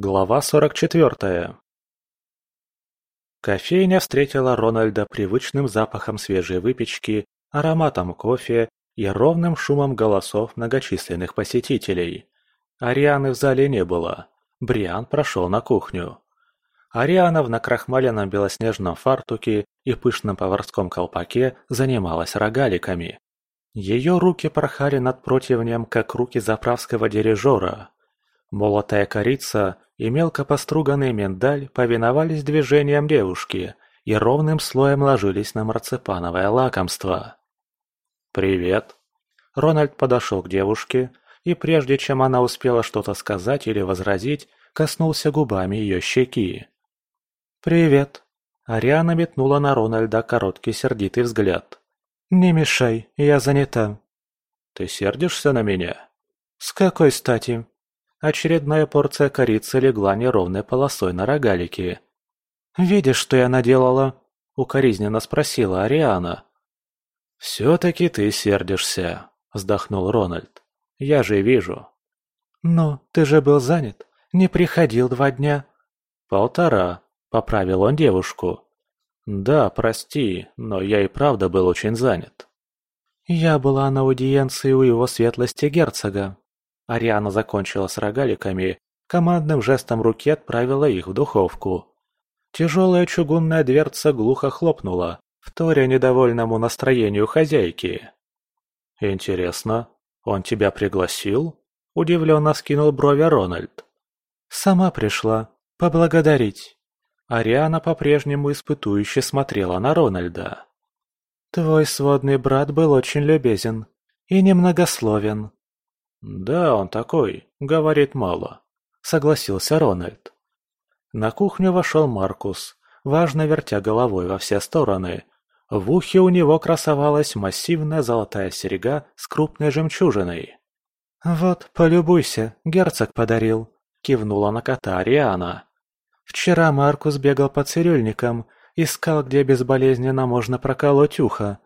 Глава 44 Кофейня встретила Рональда привычным запахом свежей выпечки, ароматом кофе и ровным шумом голосов многочисленных посетителей. Арианы в зале не было. Бриан прошел на кухню. Ариана в накрахмаленном белоснежном фартуке и пышном поварском колпаке занималась рогаликами. Ее руки порхали над противнем, как руки заправского дирижера. Молотая корица и мелко поструганный миндаль повиновались движениям девушки и ровным слоем ложились на марципановое лакомство. «Привет!» Рональд подошел к девушке, и прежде чем она успела что-то сказать или возразить, коснулся губами ее щеки. «Привет!» Ариана метнула на Рональда короткий сердитый взгляд. «Не мешай, я занята». «Ты сердишься на меня?» «С какой стати?» Очередная порция корицы легла неровной полосой на рогалике. «Видишь, что я наделала?» — укоризненно спросила Ариана. «Все-таки ты сердишься», — вздохнул Рональд. «Я же вижу». «Ну, ты же был занят. Не приходил два дня». «Полтора», — поправил он девушку. «Да, прости, но я и правда был очень занят». «Я была на аудиенции у его светлости герцога». Ариана закончила с рогаликами, командным жестом руки отправила их в духовку. Тяжелая чугунная дверца глухо хлопнула, вторя недовольному настроению хозяйки. «Интересно, он тебя пригласил?» – удивленно скинул брови Рональд. «Сама пришла. Поблагодарить». Ариана по-прежнему испытующе смотрела на Рональда. «Твой сводный брат был очень любезен и немногословен». «Да, он такой, говорит мало», — согласился Рональд. На кухню вошел Маркус, важно вертя головой во все стороны. В ухе у него красовалась массивная золотая серьга с крупной жемчужиной. «Вот, полюбуйся, герцог подарил», — кивнула на кота Ариана. «Вчера Маркус бегал по цирюльникам, искал, где безболезненно можно проколоть ухо.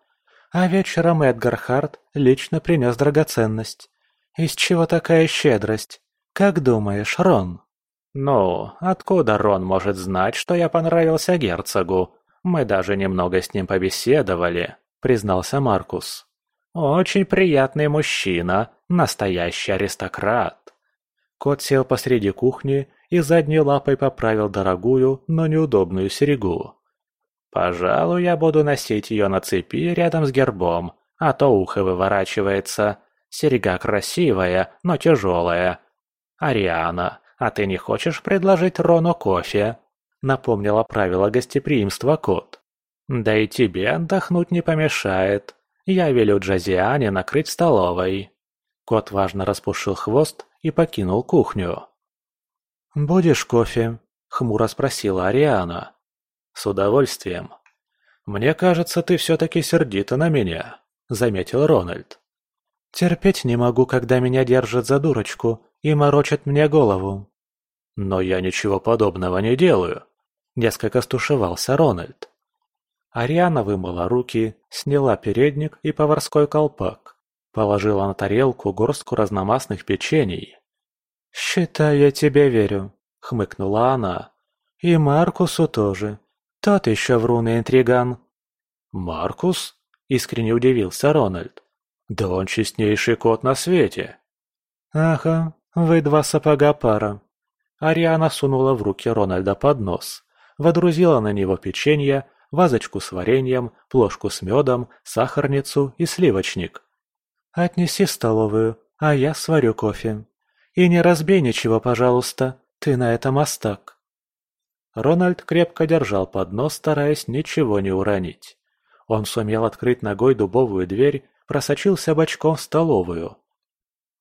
А вечером Эдгар Харт лично принес драгоценность. Из чего такая щедрость? Как думаешь, Рон?» «Ну, откуда Рон может знать, что я понравился герцогу? Мы даже немного с ним побеседовали», — признался Маркус. «Очень приятный мужчина, настоящий аристократ». Кот сел посреди кухни и задней лапой поправил дорогую, но неудобную серьгу. «Пожалуй, я буду носить ее на цепи рядом с гербом, а то ухо выворачивается. Серьга красивая, но тяжелая. Ариана, а ты не хочешь предложить Рону кофе?» Напомнила правила гостеприимства кот. «Да и тебе отдохнуть не помешает. Я велю Джазиане накрыть столовой». Кот важно распушил хвост и покинул кухню. «Будешь кофе?» — хмуро спросила Ариана. «С удовольствием. Мне кажется, ты все-таки сердита на меня», — заметил Рональд. «Терпеть не могу, когда меня держат за дурочку и морочат мне голову». «Но я ничего подобного не делаю», — несколько стушевался Рональд. Ариана вымыла руки, сняла передник и поварской колпак, положила на тарелку горстку разномастных печений. «Считай, я тебе верю», — хмыкнула она. «И Маркусу тоже. Тот еще врун и интриган». «Маркус?» — искренне удивился Рональд. «Да он честнейший кот на свете!» «Ага, вы два сапога пара». Ариана сунула в руки Рональда под нос, водрузила на него печенье, вазочку с вареньем, плошку с медом, сахарницу и сливочник. «Отнеси в столовую, а я сварю кофе. И не разбей ничего, пожалуйста, ты на это мастак». Рональд крепко держал поднос, стараясь ничего не уронить. Он сумел открыть ногой дубовую дверь просочился бочком в столовую.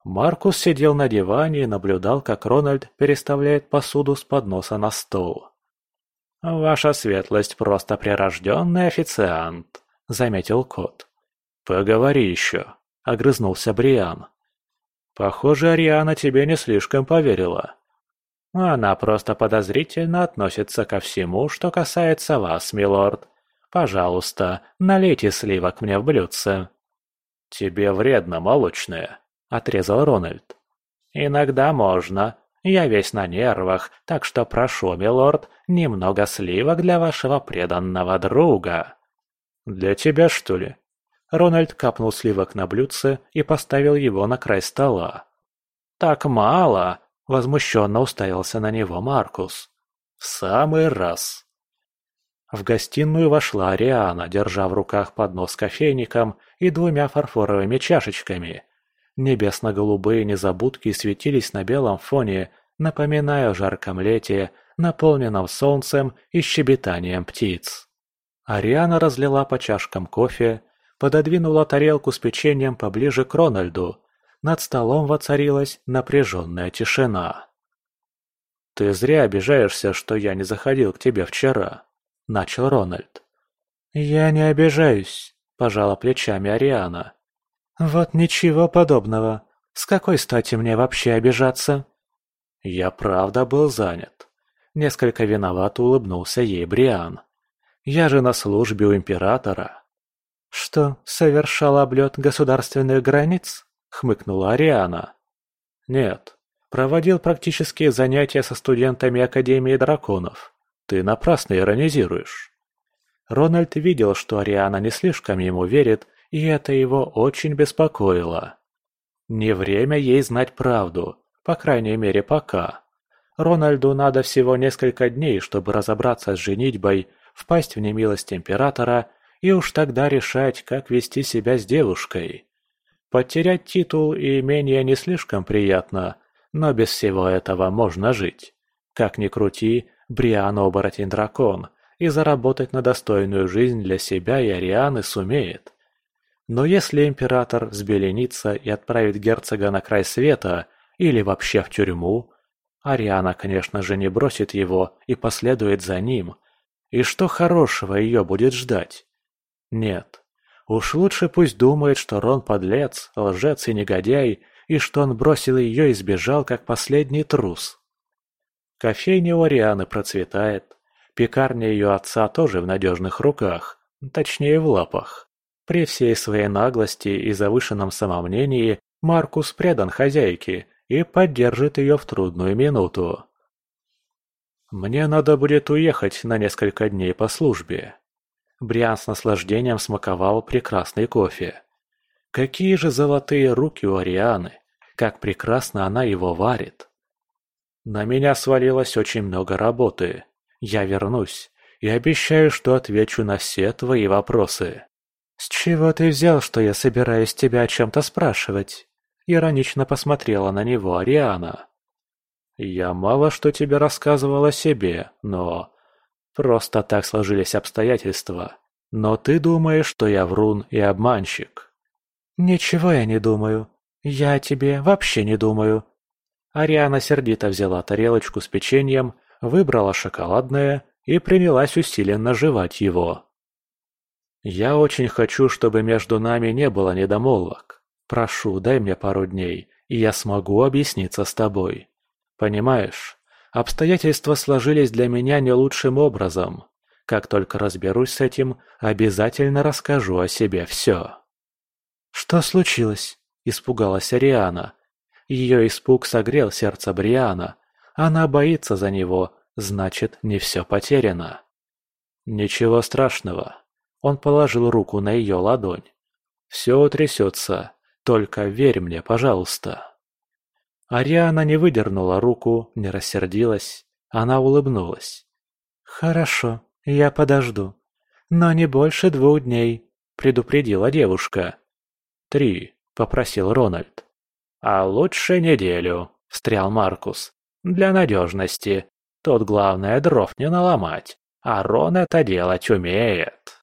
Маркус сидел на диване и наблюдал, как Рональд переставляет посуду с подноса на стол. «Ваша светлость просто прирожденный официант», — заметил кот. «Поговори еще», — огрызнулся Бриан. «Похоже, Ариана тебе не слишком поверила». «Она просто подозрительно относится ко всему, что касается вас, милорд. Пожалуйста, налейте сливок мне в блюдце». «Тебе вредно молочное», — отрезал Рональд. «Иногда можно. Я весь на нервах, так что прошу, милорд, немного сливок для вашего преданного друга». «Для тебя, что ли?» Рональд капнул сливок на блюдце и поставил его на край стола. «Так мало!» – возмущенно уставился на него Маркус. «В самый раз!» В гостиную вошла Ариана, держа в руках поднос с кофейником и двумя фарфоровыми чашечками. Небесно-голубые незабудки светились на белом фоне, напоминая о жарком лете, наполненном солнцем и щебетанием птиц. Ариана разлила по чашкам кофе, пододвинула тарелку с печеньем поближе к Рональду. Над столом воцарилась напряженная тишина. «Ты зря обижаешься, что я не заходил к тебе вчера», — начал Рональд. «Я не обижаюсь», — пожала плечами Ариана. «Вот ничего подобного. С какой стати мне вообще обижаться?» «Я правда был занят». Несколько виновато улыбнулся ей Бриан. «Я же на службе у императора». «Что, совершал облет государственных границ?» — хмыкнула Ариана. «Нет, проводил практические занятия со студентами Академии драконов. Ты напрасно иронизируешь». Рональд видел, что Ариана не слишком ему верит, и это его очень беспокоило. Не время ей знать правду, по крайней мере пока. Рональду надо всего несколько дней, чтобы разобраться с женитьбой, впасть в немилость императора и уж тогда решать, как вести себя с девушкой. Потерять титул и имение не слишком приятно, но без всего этого можно жить. Как ни крути, Бриан оборотень-дракон, и заработать на достойную жизнь для себя и Арианы сумеет. Но если император взбеленится и отправит герцога на край света или вообще в тюрьму, Ариана, конечно же, не бросит его и последует за ним. И что хорошего ее будет ждать? Нет. Уж лучше пусть думает, что Рон подлец, лжец и негодяй, и что он бросил ее и сбежал, как последний трус. Кофейня у Арианы процветает. Пекарня ее отца тоже в надежных руках, точнее в лапах. При всей своей наглости и завышенном самомнении Маркус предан хозяйке и поддержит ее в трудную минуту. Мне надо будет уехать на несколько дней по службе. Бриан с наслаждением смаковал прекрасный кофе. Какие же золотые руки у Арианы, как прекрасно она его варит. На меня свалилось очень много работы. Я вернусь и обещаю, что отвечу на все твои вопросы. «С чего ты взял, что я собираюсь тебя о чем-то спрашивать?» Иронично посмотрела на него Ариана. «Я мало что тебе рассказывал о себе, но Просто так сложились обстоятельства. Но ты думаешь, что я врун и обманщик. Ничего я не думаю. Я о тебе вообще не думаю. Ариана сердито взяла тарелочку с печеньем, выбрала шоколадное и принялась усиленно жевать его. «Я очень хочу, чтобы между нами не было недомолвок. Прошу, дай мне пару дней, и я смогу объясниться с тобой. Понимаешь, Обстоятельства сложились для меня не лучшим образом. Как только разберусь с этим, обязательно расскажу о себе все. «Что случилось?» – испугалась Ариана. Ее испуг согрел сердце Бриана. Она боится за него, значит, не все потеряно. «Ничего страшного». Он положил руку на ее ладонь. «Все утрясется, только верь мне, пожалуйста». Ариана не выдернула руку, не рассердилась. Она улыбнулась. «Хорошо, я подожду. Но не больше двух дней», — предупредила девушка. «Три», — попросил Рональд. «А лучше неделю», — встрял Маркус. «Для надежности. Тут главное дров не наломать, а Рон это делать умеет».